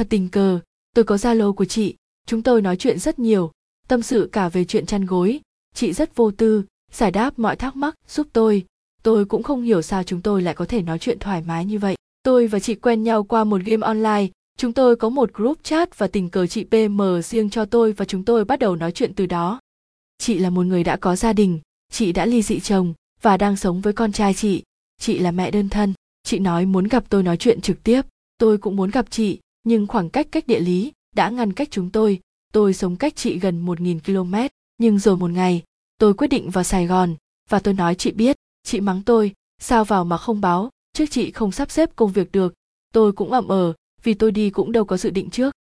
thật tình cờ. Tôi có zalo của chị. Chúng tôi nói chuyện rất nhiều. Tâm sự cả về chuyện chăn gối. Chị rất vô tư, giải đáp mọi thắc mắc, giúp tôi. Tôi cũng không hiểu sao chúng tôi lại có thể nói chuyện thoải mái như vậy. Tôi và chị quen nhau qua một game online. Chúng tôi có một group chat và tình cờ chị pm riêng cho tôi và chúng tôi bắt đầu nói chuyện từ đó. Chị là một người đã có gia đình. Chị đã ly dị chồng và đang sống với con trai chị. Chị là mẹ đơn thân. Chị nói muốn gặp tôi nói chuyện trực tiếp. Tôi cũng muốn gặp chị nhưng khoảng cách cách địa lý đã ngăn cách chúng tôi. Tôi sống cách chị gần 1.000 km, nhưng rồi một ngày, tôi quyết định vào sài gòn. Và tôi nói, chị biết, chị mắng tôi, sao vào mà không báo? Trước chị không sắp xếp công việc được. Tôi cũng ậm ờ vì tôi đi cũng đâu có dự định trước.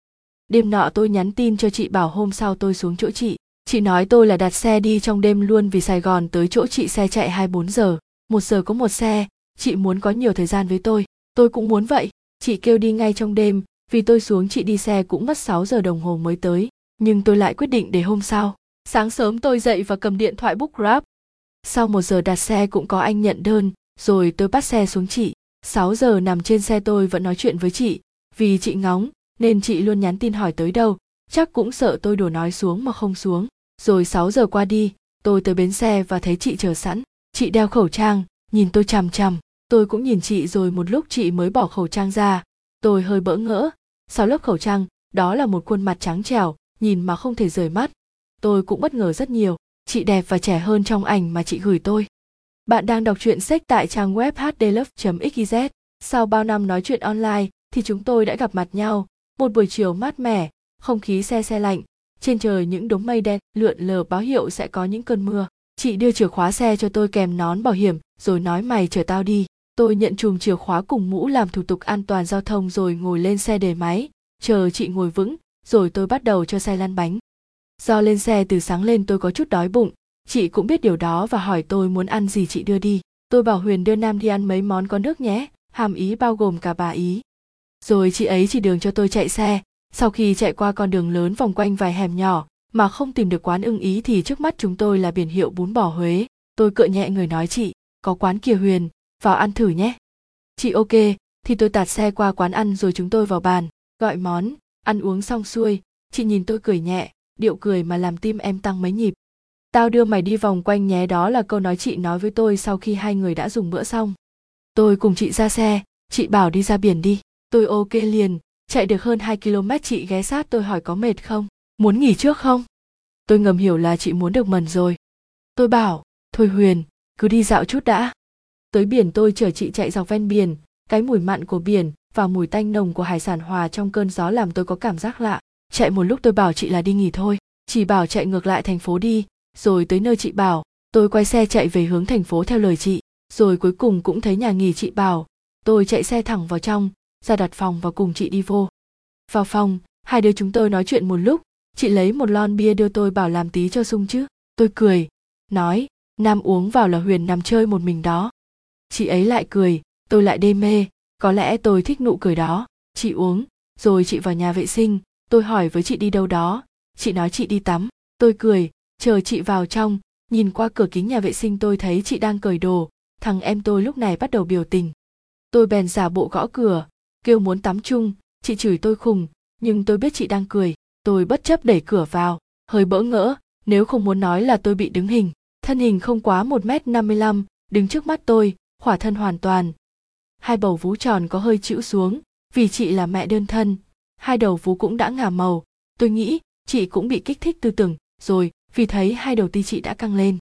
Đêm nọ tôi nhắn tin cho chị bảo hôm sau tôi xuống chỗ chị. Chị nói tôi là đặt xe đi trong đêm luôn vì sài gòn tới chỗ chị xe chạy 24 giờ. Một giờ có một xe, chị muốn có nhiều thời gian với tôi. Tôi cũng muốn vậy. Chị kêu đi ngay trong đêm vì tôi xuống chị đi xe cũng mất 6 giờ đồng hồ mới tới, nhưng tôi lại quyết định để hôm sau. Sáng sớm tôi dậy và cầm điện thoại book grab. Sau một giờ đặt xe cũng có anh nhận đơn, rồi tôi bắt xe xuống chị. 6 giờ nằm trên xe tôi vẫn nói chuyện với chị. Vì chị ngóng, nên chị luôn nhắn tin hỏi tới đâu. Chắc cũng sợ tôi đùa nói xuống mà không xuống. Rồi 6 giờ qua đi, tôi tới bến xe và thấy chị chờ sẵn. Chị đeo khẩu trang, nhìn tôi chằm chằm. Tôi cũng nhìn chị rồi một lúc chị mới bỏ khẩu trang ra. Tôi hơi bỡ ngỡ sau lớp khẩu trang, đó là một khuôn mặt trắng trẻo, nhìn mà không thể rời mắt. Tôi cũng bất ngờ rất nhiều, chị đẹp và trẻ hơn trong ảnh mà chị gửi tôi. Bạn đang đọc truyện sách tại trang web hdlove.xyz sau bao năm nói chuyện online, thì chúng tôi đã gặp mặt nhau. Một buổi chiều mát mẻ, không khí xe xe lạnh. Trên trời những đống mây đen, lượn lờ báo hiệu sẽ có những cơn mưa. Chị đưa chìa khóa xe cho tôi kèm nón bảo hiểm, rồi nói mày chở tao đi tôi nhận chùm chìa khóa cùng mũ làm thủ tục an toàn giao thông rồi ngồi lên xe để máy. Chờ chị ngồi vững, rồi tôi bắt đầu cho xe lăn bánh. Do lên xe từ sáng lên tôi có chút đói bụng. Chị cũng biết điều đó và hỏi tôi muốn ăn gì chị đưa đi. Tôi bảo huyền đưa nam đi ăn mấy món có nước nhé. Hàm ý bao gồm cả bà ý. Rồi chị ấy chỉ đường cho tôi chạy xe. Sau khi chạy qua con đường lớn vòng quanh vài hẻm nhỏ mà không tìm được quán ưng ý thì trước mắt chúng tôi là biển hiệu bún bò huế. Tôi cựa nhẹ người nói chị, có quán kia huyền vào ăn thử nhé. Chị ok, thì tôi tạt xe qua quán ăn rồi chúng tôi vào bàn, gọi món, ăn uống xong xuôi. Chị nhìn tôi cười nhẹ, điệu cười mà làm tim em tăng mấy nhịp. Tao đưa mày đi vòng quanh nhé, đó là câu nói chị nói với tôi sau khi hai người đã dùng bữa xong. Tôi cùng chị ra xe, chị bảo đi ra biển đi. Tôi ok liền, chạy được hơn 2 km chị ghé sát tôi hỏi có mệt không, muốn nghỉ trước không? Tôi ngầm hiểu là chị muốn được mần rồi. Tôi bảo, thôi huyền, cứ đi dạo chút đã tới biển tôi chở chị chạy dọc ven biển, cái mùi mặn của biển và mùi tanh nồng của hải sản hòa trong cơn gió làm tôi có cảm giác lạ. Chạy một lúc tôi bảo chị là đi nghỉ thôi chỉ bảo chạy ngược lại thành phố đi, rồi tới nơi chị bảo, tôi quay xe chạy về hướng thành phố theo lời chị. Rồi cuối cùng cũng thấy nhà nghỉ chị bảo, tôi chạy xe thẳng vào trong, ra đặt phòng và cùng chị đi vô. Vào phòng, hai đứa chúng tôi nói chuyện một lúc, chị lấy một lon bia đưa tôi bảo làm tí cho sung chứ. Tôi cười, nói, nam uống vào là huyền nằm chơi một mình đó chị ấy lại cười, tôi lại đê mê, có lẽ tôi thích nụ cười đó. Chị uống, rồi chị vào nhà vệ sinh, tôi hỏi với chị đi đâu đó. Chị nói chị đi tắm, tôi cười, chờ chị vào trong, nhìn qua cửa kính nhà vệ sinh tôi thấy chị đang cởi đồ, thằng em tôi lúc này bắt đầu biểu tình. Tôi bèn giả bộ gõ cửa, kêu muốn tắm chung, chị chửi tôi khùng, nhưng tôi biết chị đang cười, tôi bất chấp đẩy cửa vào, hơi bỡ ngỡ, nếu không muốn nói là tôi bị đứng hình, thân hình không quá một m năm mươi lăm, đứng trước mắt tôi khỏa thân hoàn toàn. Hai bầu vú tròn có hơi chịu xuống, vì chị là mẹ đơn thân. Hai đầu vú cũng đã ngả màu. Tôi nghĩ, chị cũng bị kích thích tư tưởng, rồi, vì thấy hai đầu ti chị đã căng lên.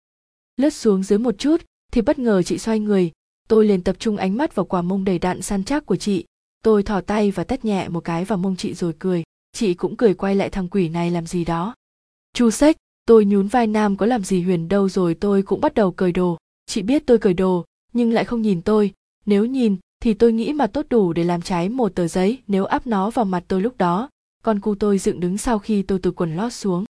Lướt xuống dưới một chút, thì bất ngờ chị xoay người. Tôi liền tập trung ánh mắt vào quả mông đầy đạn săn chắc của chị. Tôi thò tay và tắt nhẹ một cái vào mông chị rồi cười. Chị cũng cười quay lại thằng quỷ này làm gì đó. Chu sách tôi nhún vai nam có làm gì huyền đâu rồi tôi cũng bắt đầu cười đồ. Chị biết tôi cười đồ nhưng lại không nhìn tôi. Nếu nhìn, thì tôi nghĩ mà tốt đủ để làm cháy một tờ giấy nếu áp nó vào mặt tôi lúc đó. Con cu tôi dựng đứng sau khi tôi từ quần lót xuống.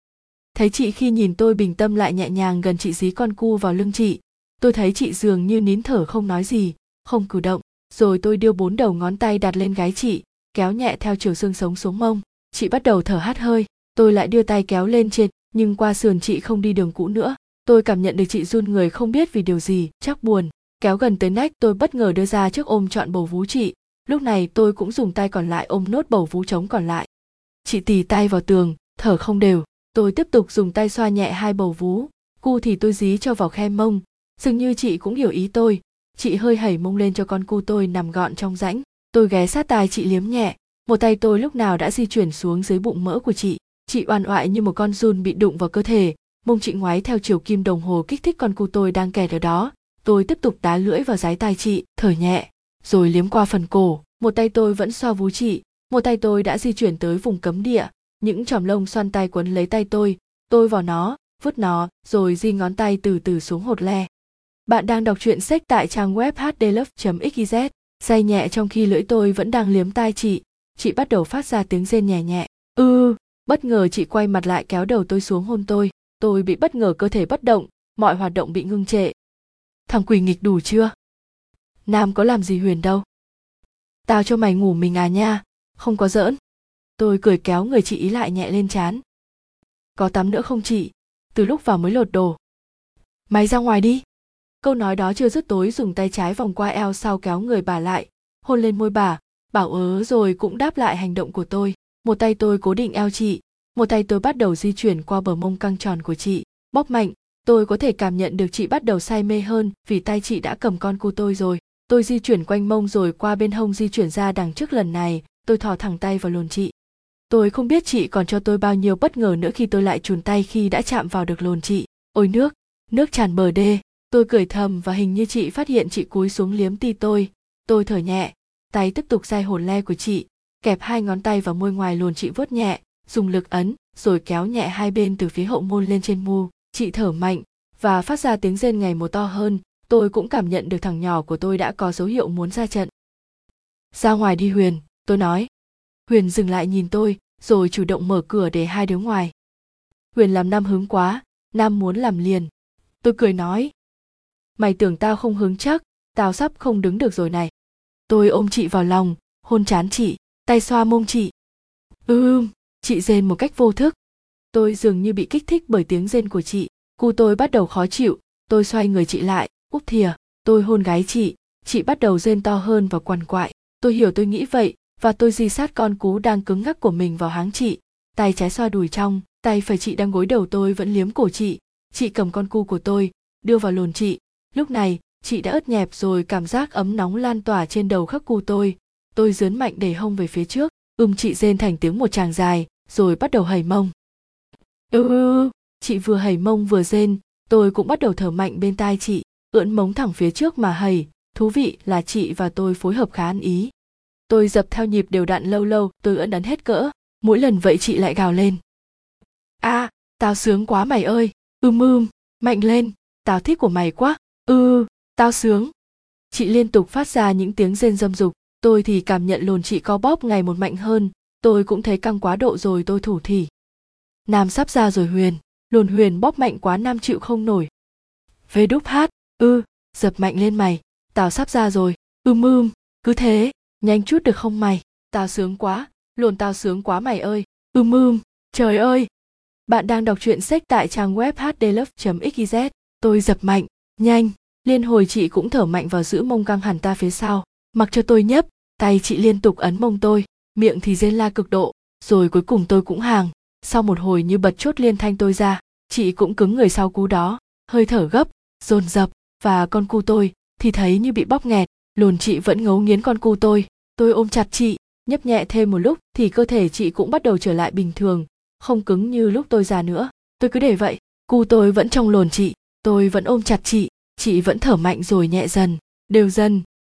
Thấy chị khi nhìn tôi bình tâm lại nhẹ nhàng gần chị dí con cu vào lưng chị. Tôi thấy chị dường như nín thở không nói gì, không cử động. Rồi tôi đưa bốn đầu ngón tay đặt lên gái chị, kéo nhẹ theo chiều xương sống xuống mông. Chị bắt đầu thở hắt hơi. Tôi lại đưa tay kéo lên trên, nhưng qua sườn chị không đi đường cũ nữa. Tôi cảm nhận được chị run người không biết vì điều gì, chắc buồn kéo gần tới nách, tôi bất ngờ đưa ra trước ôm trọn bầu vú chị. Lúc này tôi cũng dùng tay còn lại ôm nốt bầu vú trống còn lại. Chị tì tay vào tường, thở không đều. Tôi tiếp tục dùng tay xoa nhẹ hai bầu vú. Cu thì tôi dí cho vào khe mông. Dường như chị cũng hiểu ý tôi. Chị hơi hẩy mông lên cho con cu tôi nằm gọn trong rãnh. Tôi ghé sát tai chị liếm nhẹ. Một tay tôi lúc nào đã di chuyển xuống dưới bụng mỡ của chị. Chị oan oại như một con run bị đụng vào cơ thể. Mông chị ngoái theo chiều kim đồng hồ kích thích con cu tôi đang kẹt ở đó tôi tiếp tục đá lưỡi vào dái tai chị thở nhẹ. Rồi liếm qua phần cổ một tay tôi vẫn xoa vú chị. Một tay tôi đã di chuyển tới vùng cấm địa. Những chòm lông xoăn tay quấn lấy tay tôi. Tôi vào nó vứt nó rồi di ngón tay từ từ xuống hột le. Bạn đang đọc truyện sách tại trang web hdlove.xyz say nhẹ trong khi lưỡi tôi vẫn đang liếm tai chị. Chị bắt đầu phát ra tiếng rên nhẹ nhẹ. Ư ừ, bất ngờ chị quay mặt lại kéo đầu tôi xuống hôn tôi. Tôi bị bất ngờ cơ thể bất động mọi hoạt động bị ngưng trệ thằng quỷ nghịch đủ chưa? Nam có làm gì huyền đâu? Tao cho mày ngủ mình à nha, không có giỡn. Tôi cười kéo người chị ý lại nhẹ lên chán. Có tắm nữa không chị? Từ lúc vào mới lột đồ. Mày ra ngoài đi. Câu nói đó chưa dứt tối dùng tay trái vòng qua eo sau kéo người bà lại, hôn lên môi bà, bảo ớ rồi cũng đáp lại hành động của tôi. Một tay tôi cố định eo chị, một tay tôi bắt đầu di chuyển qua bờ mông căng tròn của chị, bóp mạnh tôi có thể cảm nhận được chị bắt đầu say mê hơn vì tay chị đã cầm con cu tôi rồi. Tôi di chuyển quanh mông rồi qua bên hông di chuyển ra đằng trước lần này. Tôi thò thẳng tay vào lồn chị. Tôi không biết chị còn cho tôi bao nhiêu bất ngờ nữa khi tôi lại chùn tay khi đã chạm vào được lồn chị. Ôi nước nước tràn bờ đê. Tôi cười thầm và hình như chị phát hiện chị cúi xuống liếm ti tôi. Tôi thở nhẹ. Tay tiếp tục dai hồn le của chị. Kẹp hai ngón tay vào môi ngoài lồn chị vuốt nhẹ, dùng lực ấn, rồi kéo nhẹ hai bên từ phía hậu môn lên trên mu chị thở mạnh và phát ra tiếng rên ngày một to hơn. Tôi cũng cảm nhận được thằng nhỏ của tôi đã có dấu hiệu muốn ra trận. Ra ngoài đi huyền, tôi nói. Huyền dừng lại nhìn tôi, rồi chủ động mở cửa để hai đứa ngoài. Huyền làm nam hứng quá, nam muốn làm liền. Tôi cười nói. Mày tưởng tao không hứng chắc, tao sắp không đứng được rồi này. Tôi ôm chị vào lòng, hôn chán chị, tay xoa mông chị. Ưm, chị rên một cách vô thức tôi dường như bị kích thích bởi tiếng rên của chị. Cu tôi bắt đầu khó chịu. Tôi xoay người chị lại. Úp thìa. Tôi hôn gái chị. Chị bắt đầu rên to hơn và quằn quại. Tôi hiểu tôi nghĩ vậy, và tôi di sát con cú đang cứng ngắc của mình vào háng chị. Tay trái xoa đùi trong, tay phải chị đang gối đầu tôi vẫn liếm cổ chị. Chị cầm con cu của tôi, đưa vào lồn chị. Lúc này, chị đã ớt nhẹp rồi cảm giác ấm nóng lan tỏa trên đầu khắc cu tôi. Tôi dướn mạnh để hông về phía trước. Ưm chị rên thành tiếng một tràng dài, rồi bắt đầu hầy mông ư ừ, chị vừa hầy mông vừa rên tôi cũng bắt đầu thở mạnh bên tai chị ưỡn mống thẳng phía trước mà hầy thú vị là chị và tôi phối hợp khá ăn ý. Tôi dập theo nhịp đều đặn lâu lâu tôi ưỡn đắn hết cỡ mỗi lần vậy chị lại gào lên. A à, tao sướng quá mày ơi ưm ưm mạnh lên tao thích của mày quá ư tao sướng. Chị liên tục phát ra những tiếng rên dâm dục tôi thì cảm nhận lồn chị co bóp ngày một mạnh hơn tôi cũng thấy căng quá độ rồi tôi thủ thỉ nam sắp ra rồi huyền. Lồn huyền bóp mạnh quá nam chịu không nổi. Vê đúc hát, ư, dập mạnh lên mày. Tao sắp ra rồi. Ưm ưm, cứ thế, nhanh chút được không mày? Tao sướng quá lồn tao sướng quá mày ơi. Ưm ưm, trời ơi. Bạn đang đọc truyện sách tại trang web hdlove.xyz tôi dập mạnh, nhanh. Liên hồi chị cũng thở mạnh vào giữ mông căng hẳn ta phía sau. Mặc cho tôi nhấp, tay chị liên tục ấn mông tôi. Miệng thì rên la cực độ, rồi cuối cùng tôi cũng hàng sau một hồi như bật chốt liên thanh tôi ra, chị cũng cứng người sau cú đó, hơi thở gấp, dồn dập, và con cu tôi thì thấy như bị bóp nghẹt, lồn chị vẫn ngấu nghiến con cu tôi. Tôi ôm chặt chị, nhấp nhẹ thêm một lúc thì cơ thể chị cũng bắt đầu trở lại bình thường, không cứng như lúc tôi già nữa. Tôi cứ để vậy, cu tôi vẫn trong lồn chị, tôi vẫn ôm chặt chị chị vẫn thở mạnh rồi nhẹ dần, đều dần.